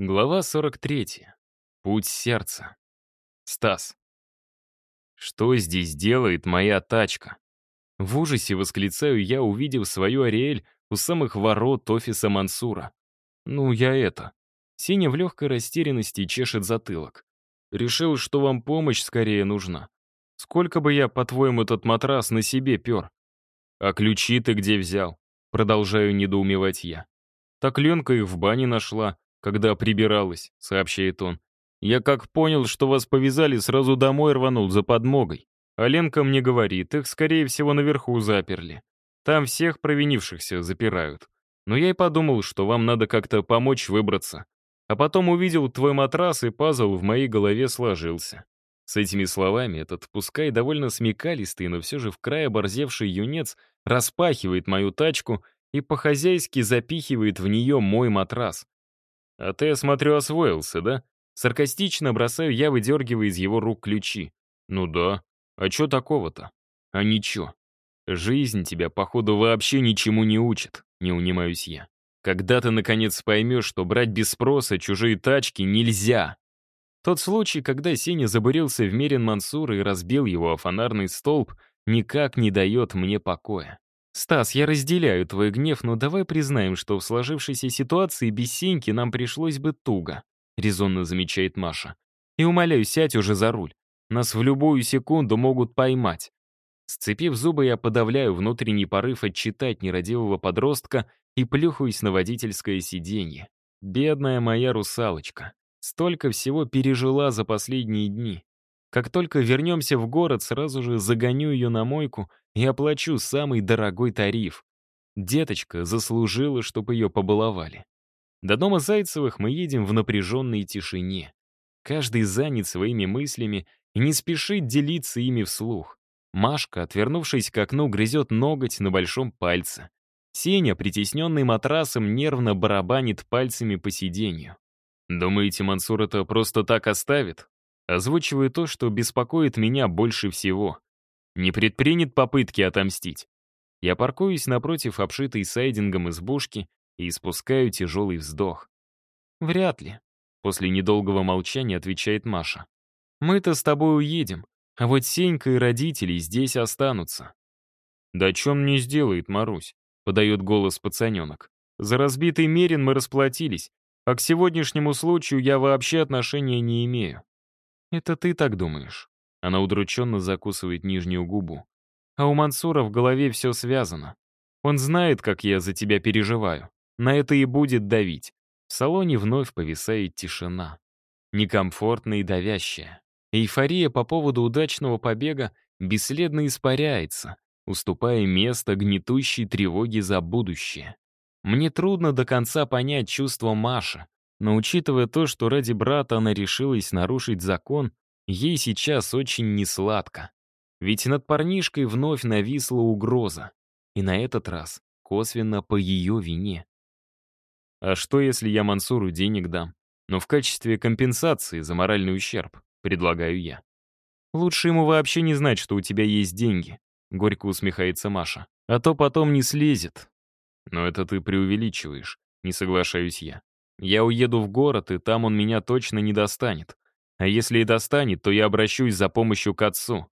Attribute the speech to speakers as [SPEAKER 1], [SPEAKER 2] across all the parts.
[SPEAKER 1] Глава 43. Путь сердца. Стас. Что здесь делает моя тачка? В ужасе восклицаю я, увидев свою Ариэль у самых ворот офиса Мансура. Ну, я это. Синя в легкой растерянности чешет затылок. Решил, что вам помощь скорее нужна. Сколько бы я, по-твоему, этот матрас на себе пер? А ключи ты где взял? Продолжаю недоумевать я. Так Ленка их в бане нашла, когда прибиралась», — сообщает он. «Я как понял, что вас повязали, сразу домой рванул за подмогой. А мне говорит, их, скорее всего, наверху заперли. Там всех провинившихся запирают. Но я и подумал, что вам надо как-то помочь выбраться. А потом увидел твой матрас, и пазл в моей голове сложился». С этими словами этот, пускай довольно смекалистый, но все же в край оборзевший юнец распахивает мою тачку и по-хозяйски запихивает в нее мой матрас. «А ты, я смотрю, освоился, да?» Саркастично бросаю я, выдергивая из его рук ключи. «Ну да. А чё такого-то?» «А ничего. Жизнь тебя, походу, вообще ничему не учит», — не унимаюсь я. «Когда ты, наконец, поймешь, что брать без спроса чужие тачки нельзя?» Тот случай, когда Сеня забурился в Мерин Мансура и разбил его о фонарный столб, никак не дает мне покоя. «Стас, я разделяю твой гнев, но давай признаем, что в сложившейся ситуации без Сеньки нам пришлось бы туго», — резонно замечает Маша. «И умоляю, сядь уже за руль. Нас в любую секунду могут поймать». Сцепив зубы, я подавляю внутренний порыв отчитать нерадивого подростка и плюхаюсь на водительское сиденье. Бедная моя русалочка. Столько всего пережила за последние дни. Как только вернемся в город, сразу же загоню ее на мойку и оплачу самый дорогой тариф. Деточка заслужила, чтобы ее побаловали. До дома Зайцевых мы едем в напряженной тишине. Каждый занят своими мыслями и не спешит делиться ими вслух. Машка, отвернувшись к окну, грызет ноготь на большом пальце. Сеня, притесненный матрасом, нервно барабанит пальцами по сиденью. «Думаете, Мансур это просто так оставит?» Озвучиваю то, что беспокоит меня больше всего. Не предпринят попытки отомстить. Я паркуюсь напротив обшитой сайдингом избушки и испускаю тяжелый вздох. «Вряд ли», — после недолгого молчания отвечает Маша. «Мы-то с тобой уедем, а вот Сенька и родители здесь останутся». «Да чем мне сделает Марусь?» — подает голос пацаненок. «За разбитый Мерин мы расплатились, а к сегодняшнему случаю я вообще отношения не имею. «Это ты так думаешь?» Она удрученно закусывает нижнюю губу. «А у Мансура в голове все связано. Он знает, как я за тебя переживаю. На это и будет давить». В салоне вновь повисает тишина. Некомфортная и давящая. Эйфория по поводу удачного побега бесследно испаряется, уступая место гнетущей тревоге за будущее. Мне трудно до конца понять чувства Маши, но учитывая то, что ради брата она решилась нарушить закон, ей сейчас очень несладко. Ведь над парнишкой вновь нависла угроза. И на этот раз косвенно по ее вине. А что, если я Мансуру денег дам? Но в качестве компенсации за моральный ущерб, предлагаю я. Лучше ему вообще не знать, что у тебя есть деньги, горько усмехается Маша. А то потом не слезет. Но это ты преувеличиваешь, не соглашаюсь я. Я уеду в город, и там он меня точно не достанет. А если и достанет, то я обращусь за помощью к отцу.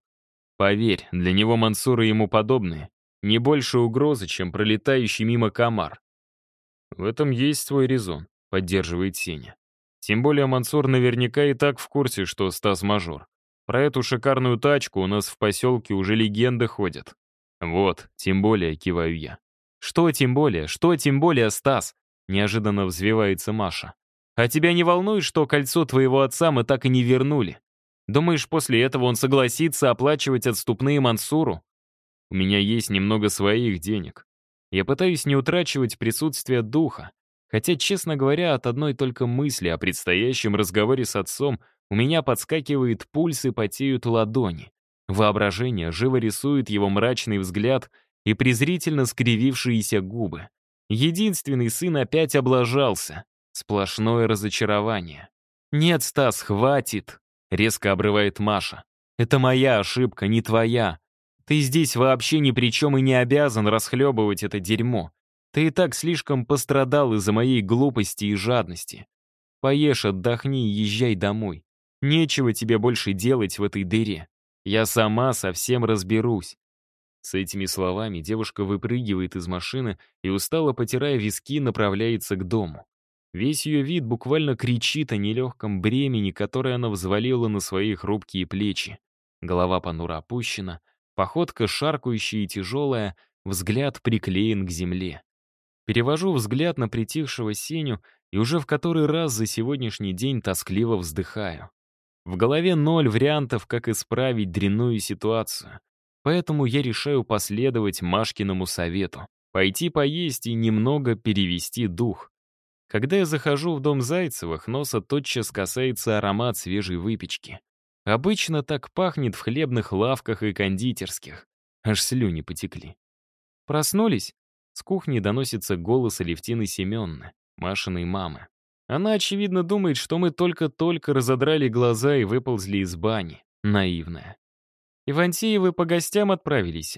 [SPEAKER 1] Поверь, для него Мансур и ему подобные не больше угрозы, чем пролетающий мимо комар. В этом есть свой резон, поддерживает Сеня. Тем более Мансур наверняка и так в курсе, что Стас мажор. Про эту шикарную тачку у нас в поселке уже легенды ходят. Вот, тем более, киваю я. Что тем более, что тем более, Стас? Неожиданно взвивается Маша. «А тебя не волнует, что кольцо твоего отца мы так и не вернули? Думаешь, после этого он согласится оплачивать отступные Мансуру? У меня есть немного своих денег. Я пытаюсь не утрачивать присутствие духа, хотя, честно говоря, от одной только мысли о предстоящем разговоре с отцом у меня подскакивает пульс и потеют ладони. Воображение живо рисует его мрачный взгляд и презрительно скривившиеся губы. Единственный сын опять облажался. Сплошное разочарование. «Нет, Стас, хватит!» — резко обрывает Маша. «Это моя ошибка, не твоя. Ты здесь вообще ни при чем и не обязан расхлебывать это дерьмо. Ты и так слишком пострадал из-за моей глупости и жадности. Поешь, отдохни и езжай домой. Нечего тебе больше делать в этой дыре. Я сама совсем разберусь». С этими словами девушка выпрыгивает из машины и, устало потирая виски, направляется к дому. Весь ее вид буквально кричит о нелегком бремени, которое она взвалила на свои хрупкие плечи. Голова понуро опущена, походка шаркающая и тяжелая, взгляд приклеен к земле. Перевожу взгляд на притихшего Сеню и уже в который раз за сегодняшний день тоскливо вздыхаю. В голове ноль вариантов, как исправить дрянную ситуацию. Поэтому я решаю последовать Машкиному совету. Пойти поесть и немного перевести дух. Когда я захожу в дом Зайцевых, носа тотчас касается аромат свежей выпечки. Обычно так пахнет в хлебных лавках и кондитерских. Аж слюни потекли. Проснулись? С кухни доносится голос Алевтины Семенны, Машиной мамы. Она, очевидно, думает, что мы только-только разодрали глаза и выползли из бани. Наивная. Ивантеевы по гостям отправились.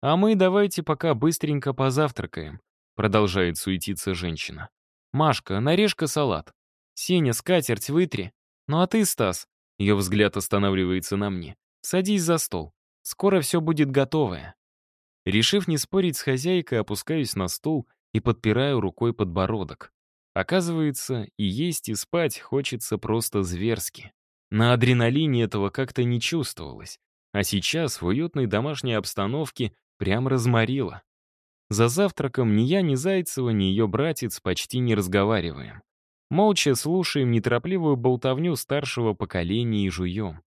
[SPEAKER 1] А мы давайте пока быстренько позавтракаем. Продолжает суетиться женщина. Машка, нарежь-ка салат. Сеня, скатерть вытри. Ну а ты, Стас, ее взгляд останавливается на мне. Садись за стол. Скоро все будет готовое. Решив не спорить с хозяйкой, опускаюсь на стул и подпираю рукой подбородок. Оказывается, и есть, и спать хочется просто зверски. На адреналине этого как-то не чувствовалось. А сейчас в уютной домашней обстановке прям разморило. За завтраком ни я, ни Зайцева, ни ее братец почти не разговариваем. Молча слушаем неторопливую болтовню старшего поколения и жуем.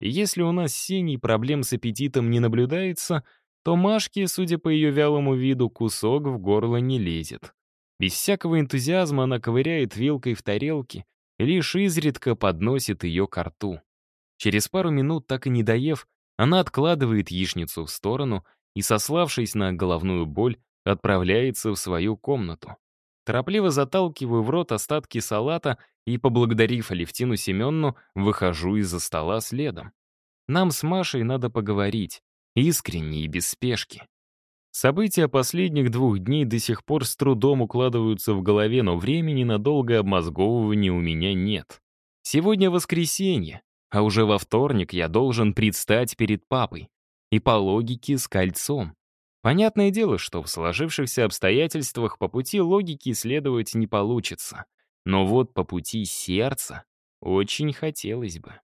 [SPEAKER 1] Если у нас с Сеней проблем с аппетитом не наблюдается, то Машке, судя по ее вялому виду, кусок в горло не лезет. Без всякого энтузиазма она ковыряет вилкой в тарелке лишь изредка подносит ее к рту. Через пару минут, так и не доев, она откладывает яичницу в сторону и, сославшись на головную боль, отправляется в свою комнату. Торопливо заталкиваю в рот остатки салата и, поблагодарив Алевтину Семенну, выхожу из-за стола следом. Нам с Машей надо поговорить, искренне и без спешки. События последних двух дней до сих пор с трудом укладываются в голове, но времени на долгое обмозговывание у меня нет. Сегодня воскресенье, а уже во вторник я должен предстать перед папой. И по логике с кольцом. Понятное дело, что в сложившихся обстоятельствах по пути логики следовать не получится. Но вот по пути сердца очень хотелось бы.